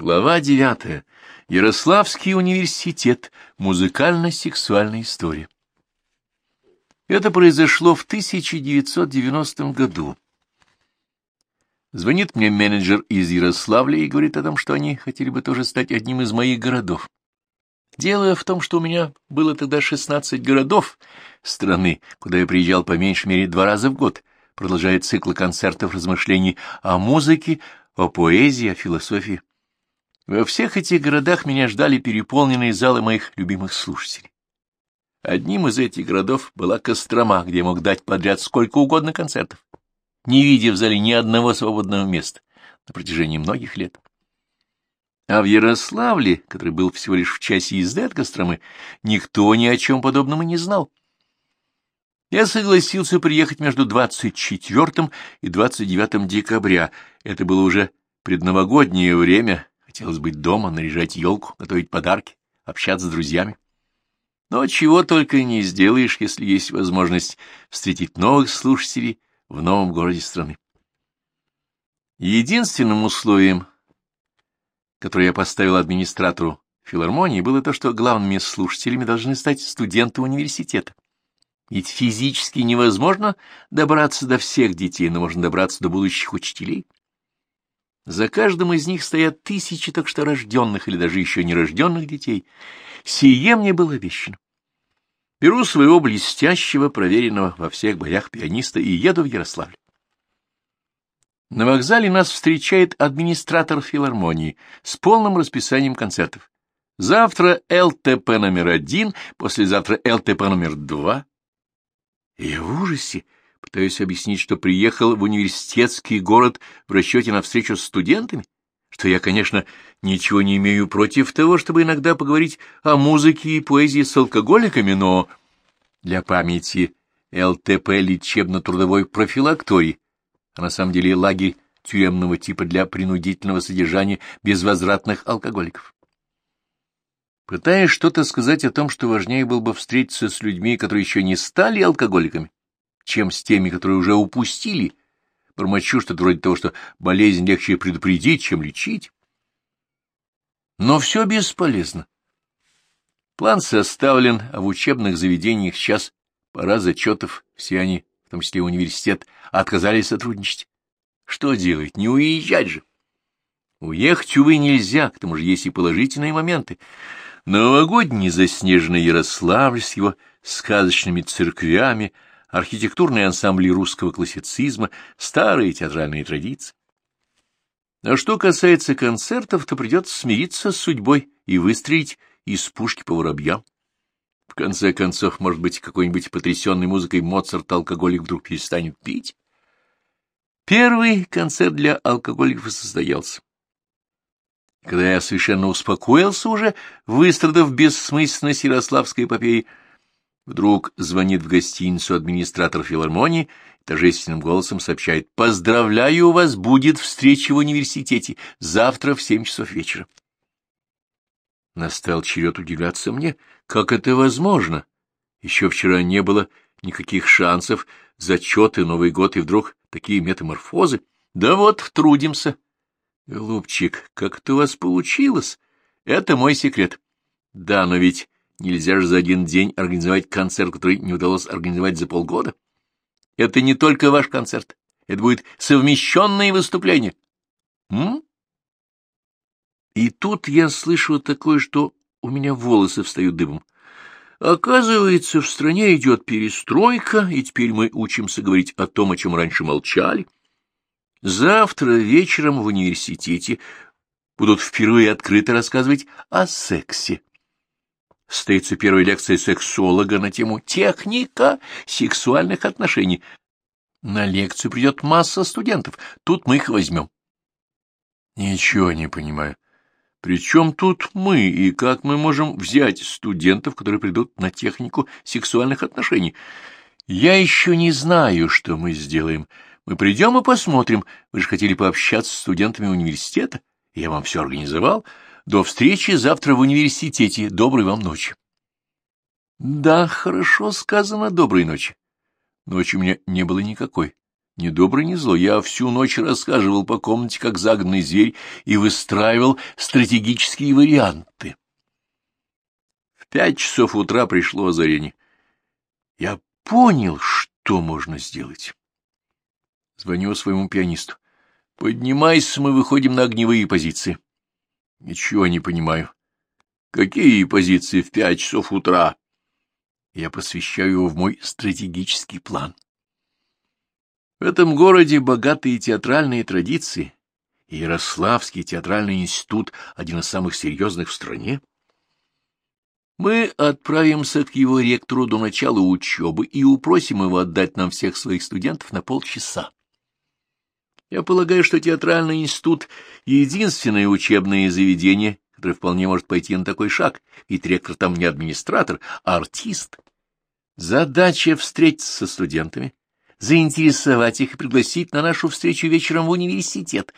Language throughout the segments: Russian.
Глава девятая. Ярославский университет. Музыкально-сексуальная история. Это произошло в 1990 году. Звонит мне менеджер из Ярославля и говорит о том, что они хотели бы тоже стать одним из моих городов. Дело в том, что у меня было тогда 16 городов страны, куда я приезжал по меньшей мере два раза в год, продолжая цикл концертов размышлений о музыке, о поэзии, о философии. Во всех этих городах меня ждали переполненные залы моих любимых слушателей. Одним из этих городов была Кострома, где я мог дать подряд сколько угодно концертов, не видя в зале ни одного свободного места на протяжении многих лет. А в Ярославле, который был всего лишь в часе езды от Костромы, никто ни о чем подобном и не знал. Я согласился приехать между 24 и 29 декабря. Это было уже предновогоднее время, хотелось быть дома, наряжать елку, готовить подарки, общаться с друзьями. Но чего только не сделаешь, если есть возможность встретить новых слушателей в новом городе страны. Единственным условием, которое я поставил администратору филармонии, было то, что главными слушателями должны стать студенты университета. Ведь физически невозможно добраться до всех детей, но можно добраться до будущих учителей. За каждым из них стоят тысячи так что рожденных или даже еще нерожденных детей. Сие мне было обещано. Беру своего блестящего, проверенного во всех боях пианиста и еду в Ярославль. На вокзале нас встречает администратор филармонии с полным расписанием концертов. Завтра ЛТП номер один, послезавтра ЛТП номер два. Я в ужасе. Пытаюсь объяснить, что приехал в университетский город в расчете на встречу с студентами, что я, конечно, ничего не имею против того, чтобы иногда поговорить о музыке и поэзии с алкоголиками, но для памяти ЛТП лечебно-трудовой профилакторий, а на самом деле лагерь тюремного типа для принудительного содержания безвозвратных алкоголиков. Пытаясь что-то сказать о том, что важнее было бы встретиться с людьми, которые еще не стали алкоголиками, чем с теми, которые уже упустили. Бормочу что-то вроде того, что болезнь легче предупредить, чем лечить. Но все бесполезно. План составлен, а в учебных заведениях сейчас пора зачетов, все они, в том числе университет, отказались сотрудничать. Что делать? Не уезжать же. Уехать, увы, нельзя, к тому же есть и положительные моменты. Новогодний заснеженный Ярославль с его сказочными церквями — архитектурные ансамбли русского классицизма, старые театральные традиции. А что касается концертов, то придется смириться с судьбой и выстрелить из пушки по воробьям. В конце концов, может быть, какой-нибудь потрясенной музыкой Моцарт-алкоголик вдруг перестанет пить? Первый концерт для алкоголиков состоялся. Когда я совершенно успокоился уже, выстрадав бессмысленность ярославской эпопеи, Вдруг звонит в гостиницу администратор филармонии, торжественным голосом сообщает «Поздравляю вас, будет встреча в университете, завтра в семь часов вечера». Настал черед удивляться мне, как это возможно. Еще вчера не было никаких шансов, зачеты, Новый год, и вдруг такие метаморфозы. Да вот, трудимся. Голубчик, как это у вас получилось? Это мой секрет. Да, но ведь Нельзя же за один день организовать концерт, который не удалось организовать за полгода. Это не только ваш концерт, это будет совмещенное выступление. М? И тут я слышу такое, что у меня волосы встают дыбом. Оказывается, в стране идет перестройка, и теперь мы учимся говорить о том, о чем раньше молчали. Завтра вечером в университете будут впервые открыто рассказывать о сексе состоится первая лекция сексолога на тему «Техника сексуальных отношений». На лекцию придет масса студентов, тут мы их возьмем. Ничего не понимаю. Причем тут мы, и как мы можем взять студентов, которые придут на технику сексуальных отношений? Я еще не знаю, что мы сделаем. Мы придем и посмотрим. Вы же хотели пообщаться с студентами университета. Я вам все организовал. До встречи завтра в университете. Доброй вам ночи. Да, хорошо сказано доброй ночи. Ночи у меня не было никакой. Ни добрый, ни злой. Я всю ночь расхаживал по комнате, как загнанный зверь, и выстраивал стратегические варианты. В пять часов утра пришло озарение. Я понял, что можно сделать. Звоню своему пианисту. Поднимайся, мы выходим на огневые позиции. Ничего не понимаю. Какие позиции в пять часов утра? Я посвящаю его в мой стратегический план. В этом городе богатые театральные традиции. Ярославский театральный институт — один из самых серьезных в стране. Мы отправимся к его ректору до начала учебы и упросим его отдать нам всех своих студентов на полчаса. Я полагаю, что театральный институт — единственное учебное заведение, которое вполне может пойти на такой шаг, ведь ректор там не администратор, а артист. Задача — встретиться со студентами, заинтересовать их и пригласить на нашу встречу вечером в университет,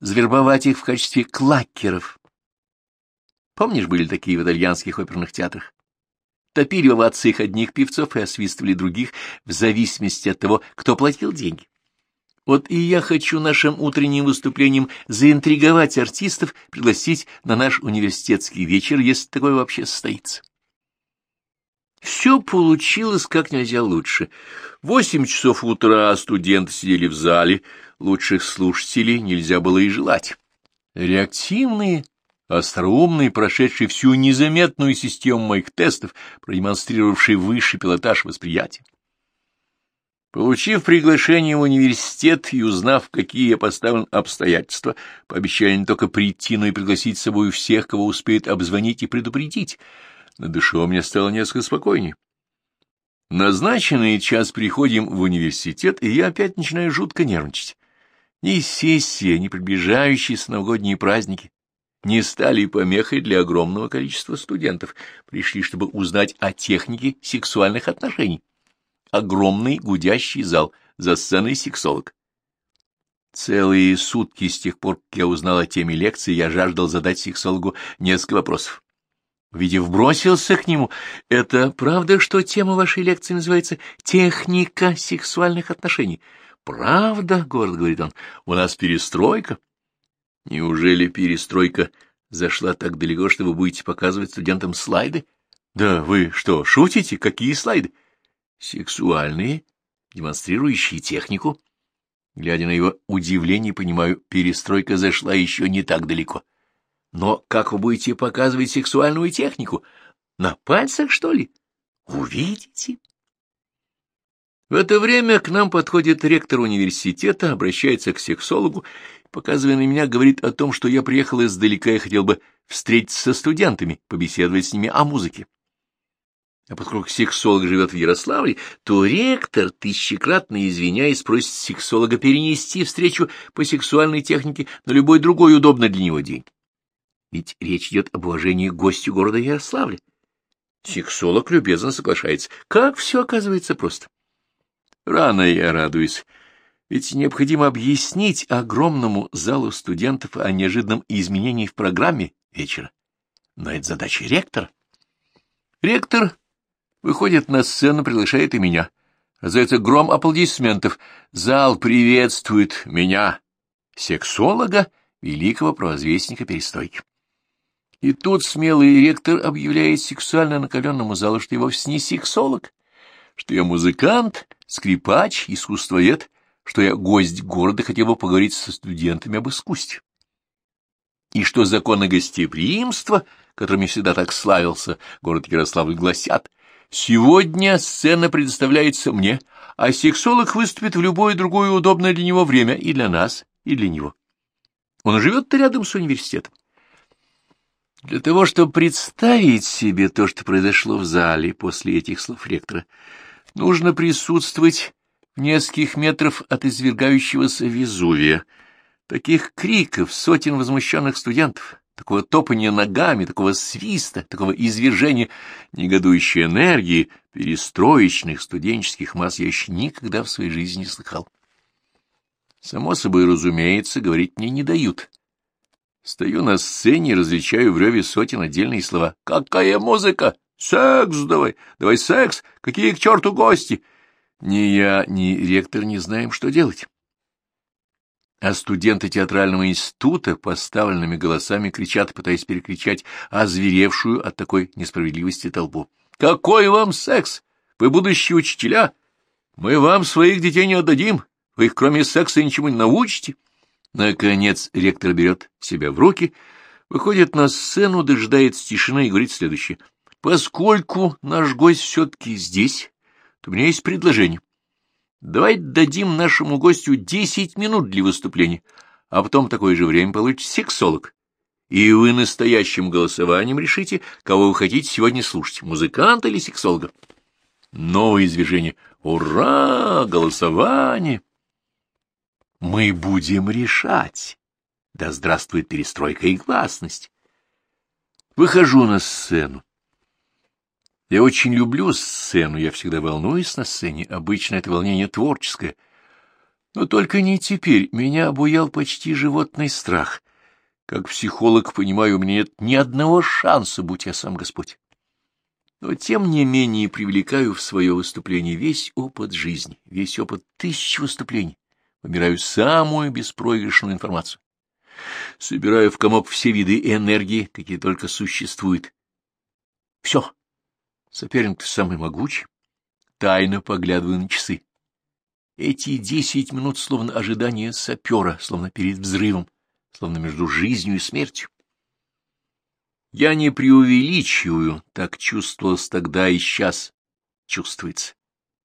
завербовать их в качестве клакеров. Помнишь, были такие в итальянских оперных театрах? Топили в овациях одних певцов и освистывали других в зависимости от того, кто платил деньги. Вот и я хочу нашим утренним выступлением заинтриговать артистов, пригласить на наш университетский вечер, если такое вообще состоится. Все получилось как нельзя лучше. Восемь часов утра студенты сидели в зале, лучших слушателей нельзя было и желать. Реактивные, остроумные, прошедшие всю незаметную систему моих тестов, продемонстрировавшие высший пилотаж восприятия. Получив приглашение в университет и узнав, какие я поставлен обстоятельства, пообещали не только прийти, но и пригласить с собой всех, кого успеет обзвонить и предупредить — на душе у меня стало несколько спокойнее. Назначенный час приходим в университет, и я опять начинаю жутко нервничать. Ни сессия, ни приближающиеся новогодние праздники не стали помехой для огромного количества студентов. Пришли, чтобы узнать о технике сексуальных отношений. Огромный гудящий зал, за сценой сексолог. Целые сутки с тех пор, как я узнал о теме лекции, я жаждал задать сексологу несколько вопросов. Видев, бросился к нему. Это правда, что тема вашей лекции называется «Техника сексуальных отношений»? Правда, — город говорит он, — у нас перестройка. Неужели перестройка зашла так далеко, что вы будете показывать студентам слайды? Да вы что, шутите? Какие слайды? Сексуальные, демонстрирующие технику. Глядя на его удивление, понимаю, перестройка зашла еще не так далеко. Но как вы будете показывать сексуальную технику? На пальцах, что ли? Увидите. В это время к нам подходит ректор университета, обращается к сексологу, показывая на меня, говорит о том, что я приехал издалека и хотел бы встретиться со студентами, побеседовать с ними о музыке. А поскольку сексолог живет в Ярославле, то ректор, тысячекратно извиняясь, просит сексолога перенести встречу по сексуальной технике на любой другой удобный для него день. Ведь речь идет об уважении гостю города Ярославля. Сексолог любезно соглашается. Как все оказывается просто. Рано я радуюсь. Ведь необходимо объяснить огромному залу студентов о неожиданном изменении в программе вечера. Но это задача ректора. Ректор выходит на сцену, приглашает и меня. Раздается гром аплодисментов. Зал приветствует меня, сексолога, великого провозвестника перестройки. И тут смелый ректор объявляет сексуально накаленному залу, что я вовсе не сексолог, что я музыкант, скрипач, искусствовед, что я гость города, хотел бы поговорить со студентами об искусстве. И что законы гостеприимства, которыми всегда так славился город Ярославль, гласят, сегодня сцена предоставляется мне, а сексолог выступит в любое другое удобное для него время и для нас, и для него. Он живет-то рядом с университетом. Для того, чтобы представить себе то, что произошло в зале после этих слов ректора, нужно присутствовать в нескольких метров от извергающегося Везувия. Таких криков, сотен возмущенных студентов, такого топания ногами, такого свиста, такого извержения негодующей энергии, перестроечных студенческих масс я еще никогда в своей жизни не слыхал. Само собой, разумеется, говорить мне не дают — Стою на сцене и различаю в реве сотен отдельные слова. «Какая музыка! Секс давай! Давай секс! Какие к черту гости!» Ни я, ни ректор не знаем, что делать. А студенты театрального института поставленными голосами кричат, пытаясь перекричать озверевшую от такой несправедливости толпу. «Какой вам секс? Вы будущие учителя? Мы вам своих детей не отдадим. Вы их кроме секса ничему не научите». Наконец ректор берет себя в руки, выходит на сцену, дожидается тишины и говорит следующее. «Поскольку наш гость все-таки здесь, то у меня есть предложение. Давайте дадим нашему гостю десять минут для выступления, а потом такое же время получит сексолог. И вы настоящим голосованием решите, кого вы хотите сегодня слушать, музыканта или сексолога. Новое извержение. Ура! Голосование! Мы будем решать. Да здравствует перестройка и гласность. Выхожу на сцену. Я очень люблю сцену, я всегда волнуюсь на сцене, обычно это волнение творческое. Но только не теперь, меня обуял почти животный страх. Как психолог, понимаю, у меня нет ни одного шанса, будь я сам Господь. Но тем не менее привлекаю в свое выступление весь опыт жизни, весь опыт тысяч выступлений. Выбираю самую беспроигрышную информацию. Собираю в комок все виды энергии, какие только существуют. Все Соперник самый могучий. Тайно поглядываю на часы. Эти десять минут словно ожидание сапера, словно перед взрывом, словно между жизнью и смертью. Я не преувеличиваю, так чувствовалось тогда и сейчас чувствуется.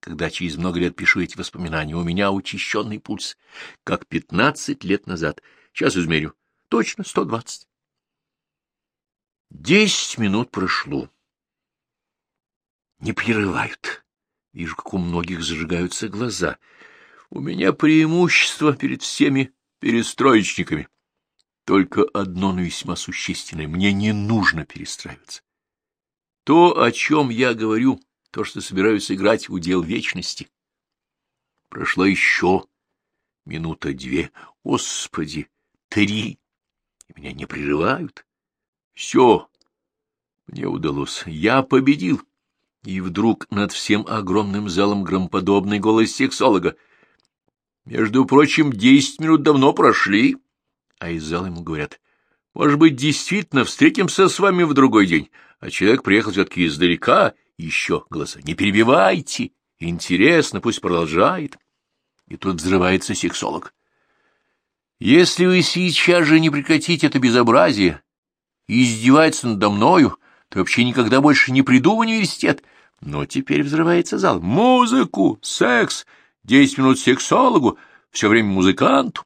Когда через много лет пишу эти воспоминания, у меня учащенный пульс, как пятнадцать лет назад. Сейчас измерю. Точно сто двадцать. Десять минут прошло не прерывают. Вижу, как у многих зажигаются глаза. У меня преимущество перед всеми перестроечниками. Только одно, но весьма существенное. Мне не нужно перестраиваться. То, о чем я говорю, то, что собираюсь играть, удел вечности. Прошло еще минута две, господи, три, и меня не прерывают. Все, мне удалось, я победил. И вдруг над всем огромным залом громподобный голос сексолога. Между прочим, десять минут давно прошли. А из зала ему говорят, может быть, действительно встретимся с вами в другой день. А человек приехал все-таки издалека. Еще голоса, не перебивайте. Интересно, пусть продолжает. И тут взрывается сексолог. Если вы сейчас же не прекратите это безобразие и издевается надо мною, то вообще никогда больше не приду в университет. Но теперь взрывается зал. Музыку, секс, десять минут сексологу, все время музыканту.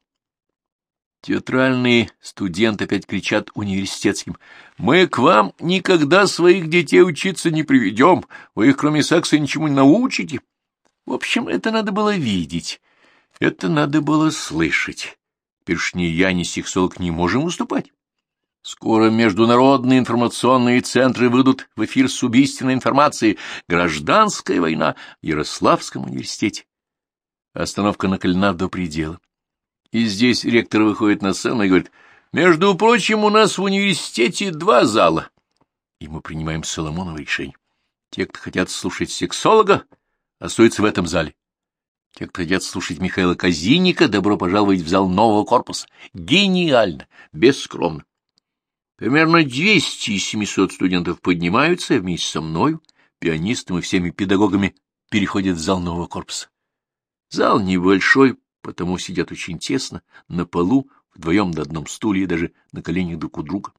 Театральные студенты опять кричат университетским. «Мы к вам никогда своих детей учиться не приведем, вы их кроме секса ничему не научите». В общем, это надо было видеть, это надо было слышать. Теперь ни я, ни сексолог не можем выступать. Скоро международные информационные центры выйдут в эфир с убийственной информацией «Гражданская война» в Ярославском университете. Остановка накалена до предела. И здесь ректор выходит на сцену и говорит, «Между прочим, у нас в университете два зала». И мы принимаем Соломоново решение. Те, кто хотят слушать сексолога, остаются в этом зале. Те, кто хотят слушать Михаила Казинника, добро пожаловать в зал нового корпуса. Гениально, бескромно. Примерно 200 из 700 студентов поднимаются вместе со мною, пианистом и всеми педагогами переходят в зал нового корпуса. Зал небольшой, потому сидят очень тесно, на полу, вдвоем на одном стуле и даже на коленях друг у друга.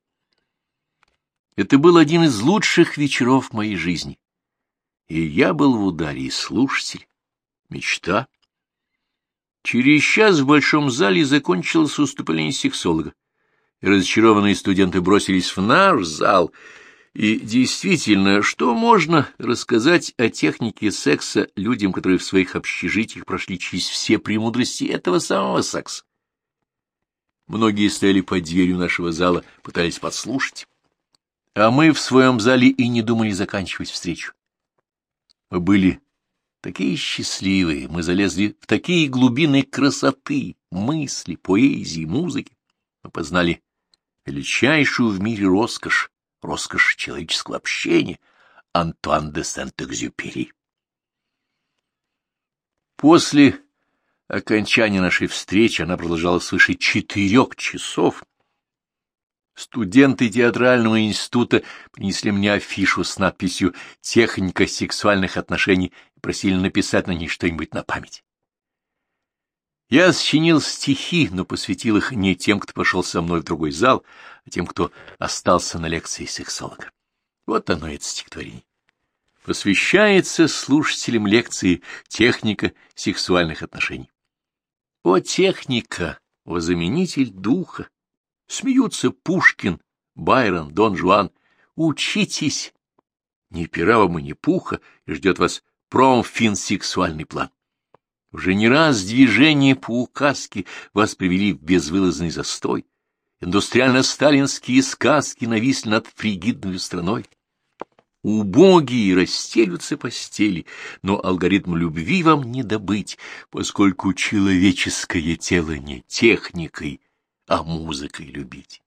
Это был один из лучших вечеров моей жизни. И я был в ударе, и слушатель. Мечта. Через час в большом зале закончилось выступление сексолога разочарованные студенты бросились в наш зал. И действительно, что можно рассказать о технике секса людям, которые в своих общежитиях прошли через все премудрости этого самого секса? Многие стояли под дверью нашего зала, пытались подслушать. А мы в своем зале и не думали заканчивать встречу. Мы были такие счастливые, мы залезли в такие глубины красоты, мысли, поэзии, музыки. Мы познали величайшую в мире роскошь, роскошь человеческого общения, Антуан де Сент-Экзюпери. После окончания нашей встречи она продолжала свыше четырех часов. Студенты театрального института принесли мне афишу с надписью «Техника сексуальных отношений» и просили написать на ней что-нибудь на память. Я сочинил стихи, но посвятил их не тем, кто пошел со мной в другой зал, а тем, кто остался на лекции сексолога. Вот оно, это стихотворение. Посвящается слушателям лекции «Техника сексуальных отношений». О, техника, о, заменитель духа! Смеются Пушкин, Байрон, Дон Жуан. Учитесь! Ни пера вам и ни пуха, и ждет вас промфинсексуальный план. Уже не раз движения по указке вас привели в безвылазный застой. Индустриально-сталинские сказки нависли над фригидной страной. Убогие расстелются постели, но алгоритм любви вам не добыть, поскольку человеческое тело не техникой, а музыкой любить.